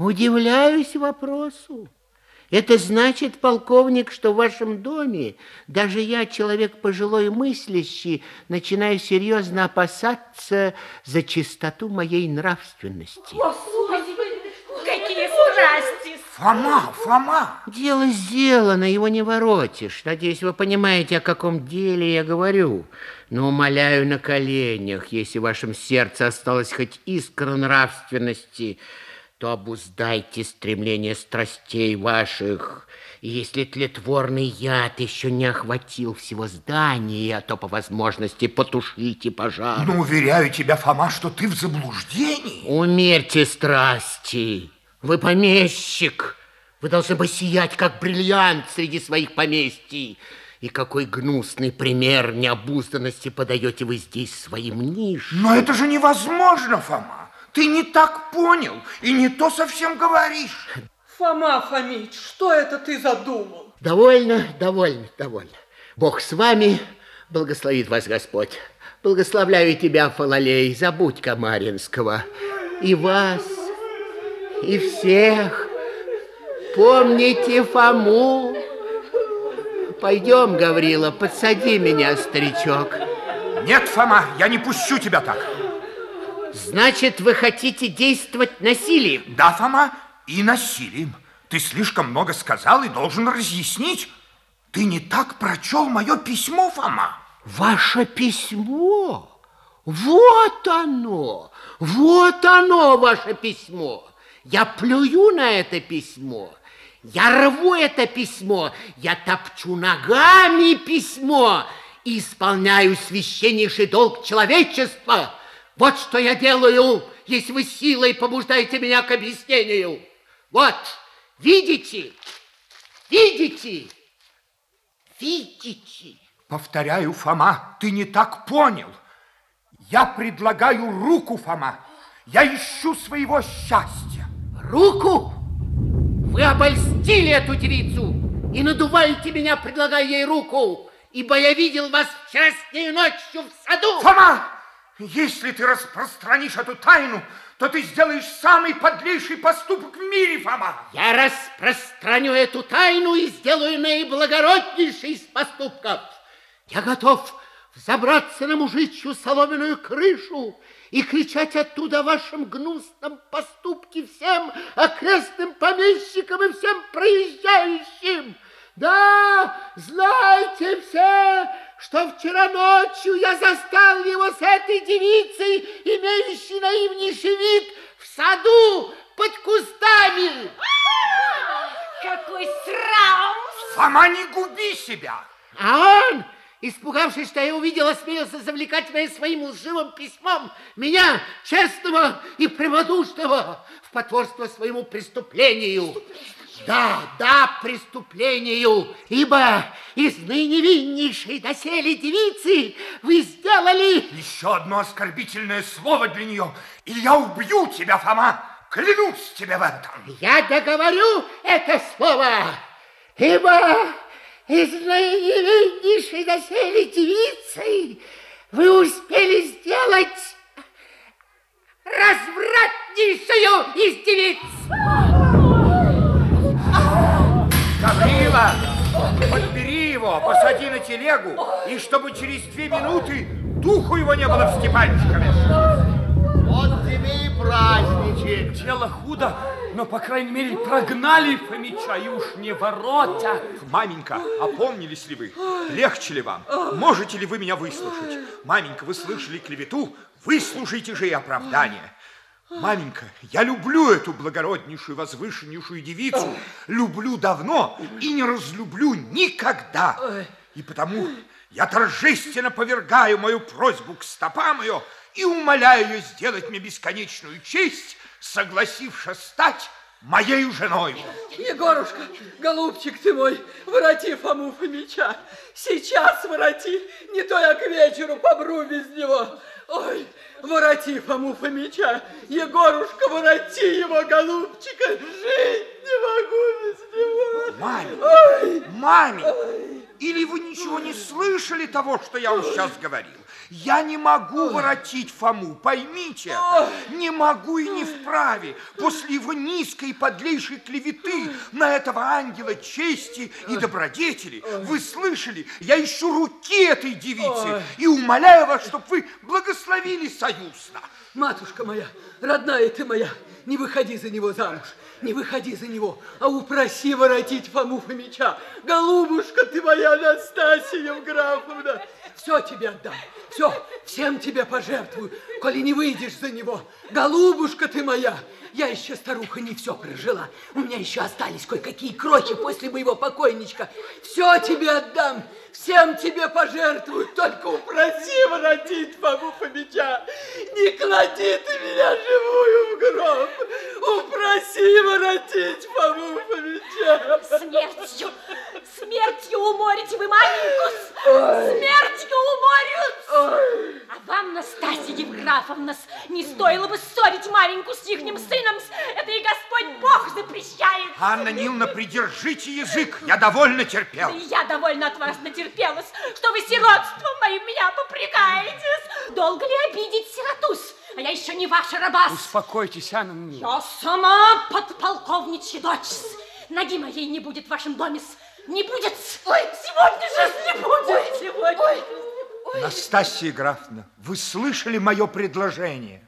Удивляюсь вопросу. Это значит, полковник, что в вашем доме даже я, человек пожилой мыслящий, начинаю серьезно опасаться за чистоту моей нравственности. Господи, какие страсти! Фома, Фома! Дело сделано, его не воротишь. Надеюсь, вы понимаете, о каком деле я говорю. Но умоляю на коленях, если в вашем сердце осталась хоть искра нравственности, то обуздайте стремление страстей ваших. И если тлетворный яд еще не охватил всего здания, то по возможности потушите пожар. Ну, уверяю тебя, Фома, что ты в заблуждении. Умерьте страсти. Вы помещик. Вы должны бы сиять, как бриллиант среди своих поместий. И какой гнусный пример необузданности подаете вы здесь своим нишам. Но это же невозможно, Фома. Ты не так понял и не то совсем говоришь. Фома Фомич, что это ты задумал? Довольно, довольно, довольно. Бог с вами, благословит вас Господь. Благословляю тебя, Фалалей, забудь Камаринского. И вас, и всех. Помните Фому. Пойдем, Гаврила, подсади меня, старичок. Нет, Фома, я не пущу тебя так. Значит, вы хотите действовать насилием? Да, Фома, и насилием. Ты слишком много сказал и должен разъяснить. Ты не так прочел мое письмо, Фома. Ваше письмо? Вот оно! Вот оно, ваше письмо! Я плюю на это письмо. Я рву это письмо. Я топчу ногами письмо и исполняю священнейший долг человечества – вот что я делаю, если вы силой побуждаете меня к объяснению. Вот, видите? Видите? Видите? Повторяю, Фома, ты не так понял. Я предлагаю руку, Фома. Я ищу своего счастья. Руку? Вы обольстили эту девицу и надуваете меня, предлагая ей руку, ибо я видел вас вчерашней ночью в саду. Фома! Если ты распространишь эту тайну, то ты сделаешь самый подлейший поступок в мире, Фома. Я распространю эту тайну и сделаю наиблагороднейший из поступков. Я готов взобраться на мужичью соломенную крышу и кричать оттуда о вашем гнусном поступке всем окрестным помещикам и всем проезжающим. Да, знайте все, что вчера ночью я застал его с этой девицей, имеющей наивнейший вид, в саду под кустами. Какой срам! Фома, не губи себя! А он, испугавшись, что я увидел, осмелился завлекать меня своим лживым письмом, меня, честного и прямодушного, в потворство своему преступлению. Преступление. Да, да, преступлению, ибо из наиневиннейшей доселе девицы вы сделали... Еще одно оскорбительное слово для нее, и я убью тебя, Фома, клянусь тебе в этом. Я договорю это слово, ибо из наиневиннейшей доселе девицы вы успели подбери его, посади на телегу, и чтобы через две минуты духу его не было в Степанчикове. Вот тебе и праздничек. Дело худо, но, по крайней мере, прогнали Фомича и уж не воротят. Маменька, опомнились ли вы? Легче ли вам? Можете ли вы меня выслушать? Маменька, вы слышали клевету? Выслушайте же и оправдание. Маменька, я люблю эту благороднейшую, возвышеннейшую девицу. Люблю давно и не разлюблю никогда. И потому я торжественно повергаю мою просьбу к стопам ее и умоляю ее сделать мне бесконечную честь, согласившись стать моей женой. Егорушка, голубчик ты мой, вороти Фому Фомича. Сейчас вороти, не то я к вечеру помру без него. Ой, вороти Фому Фомича, Егорушка, вороти его, голубчика, жить не могу без него. Маме, Ой. маме, Ой. или вы ничего не слышали того, что я вам сейчас говорил? Я не могу воротить Фому, поймите. Не могу и не вправе. После его низкой и подлейшей клеветы на этого ангела чести и добродетели. Вы слышали? Я ищу руки этой девицы и умоляю вас, чтобы вы благословили союз наш. Матушка моя, родная ты моя, не выходи за него замуж, не выходи за него, а упроси воротить Фому Фомича. Голубушка ты моя, Настасья Евграфовна, все тебе отдам, все, всем тебе пожертвую, коли не выйдешь за него. Голубушка ты моя, я еще, старуха, не все прожила. У меня еще остались кое-какие крохи после моего покойничка. Все тебе отдам, всем тебе пожертвую. Только упроси воротить Фому Фомича. Не клади ты меня живую в гроб. Упроси воротить Фому Фомича. Смертью, смертью уморите вы маменьку, смертью Настасья Евграфовна, не стоило бы ссорить маменьку с ихним сыном. Это и Господь Бог запрещает. Анна Ниловна, придержите язык. Я довольно терпел. Да и я довольно от вас натерпелась, что вы сиротством моим меня попрекаетесь. Долго ли обидеть сиротусь? А я еще не ваша раба. Успокойтесь, Анна Ниловна. Я сама подполковничья дочь. Ноги моей не будет в вашем доме. Не будет. Ой, сегодня же не будет. Сегодня. Настасья Графовна, вы слышали мое предложение?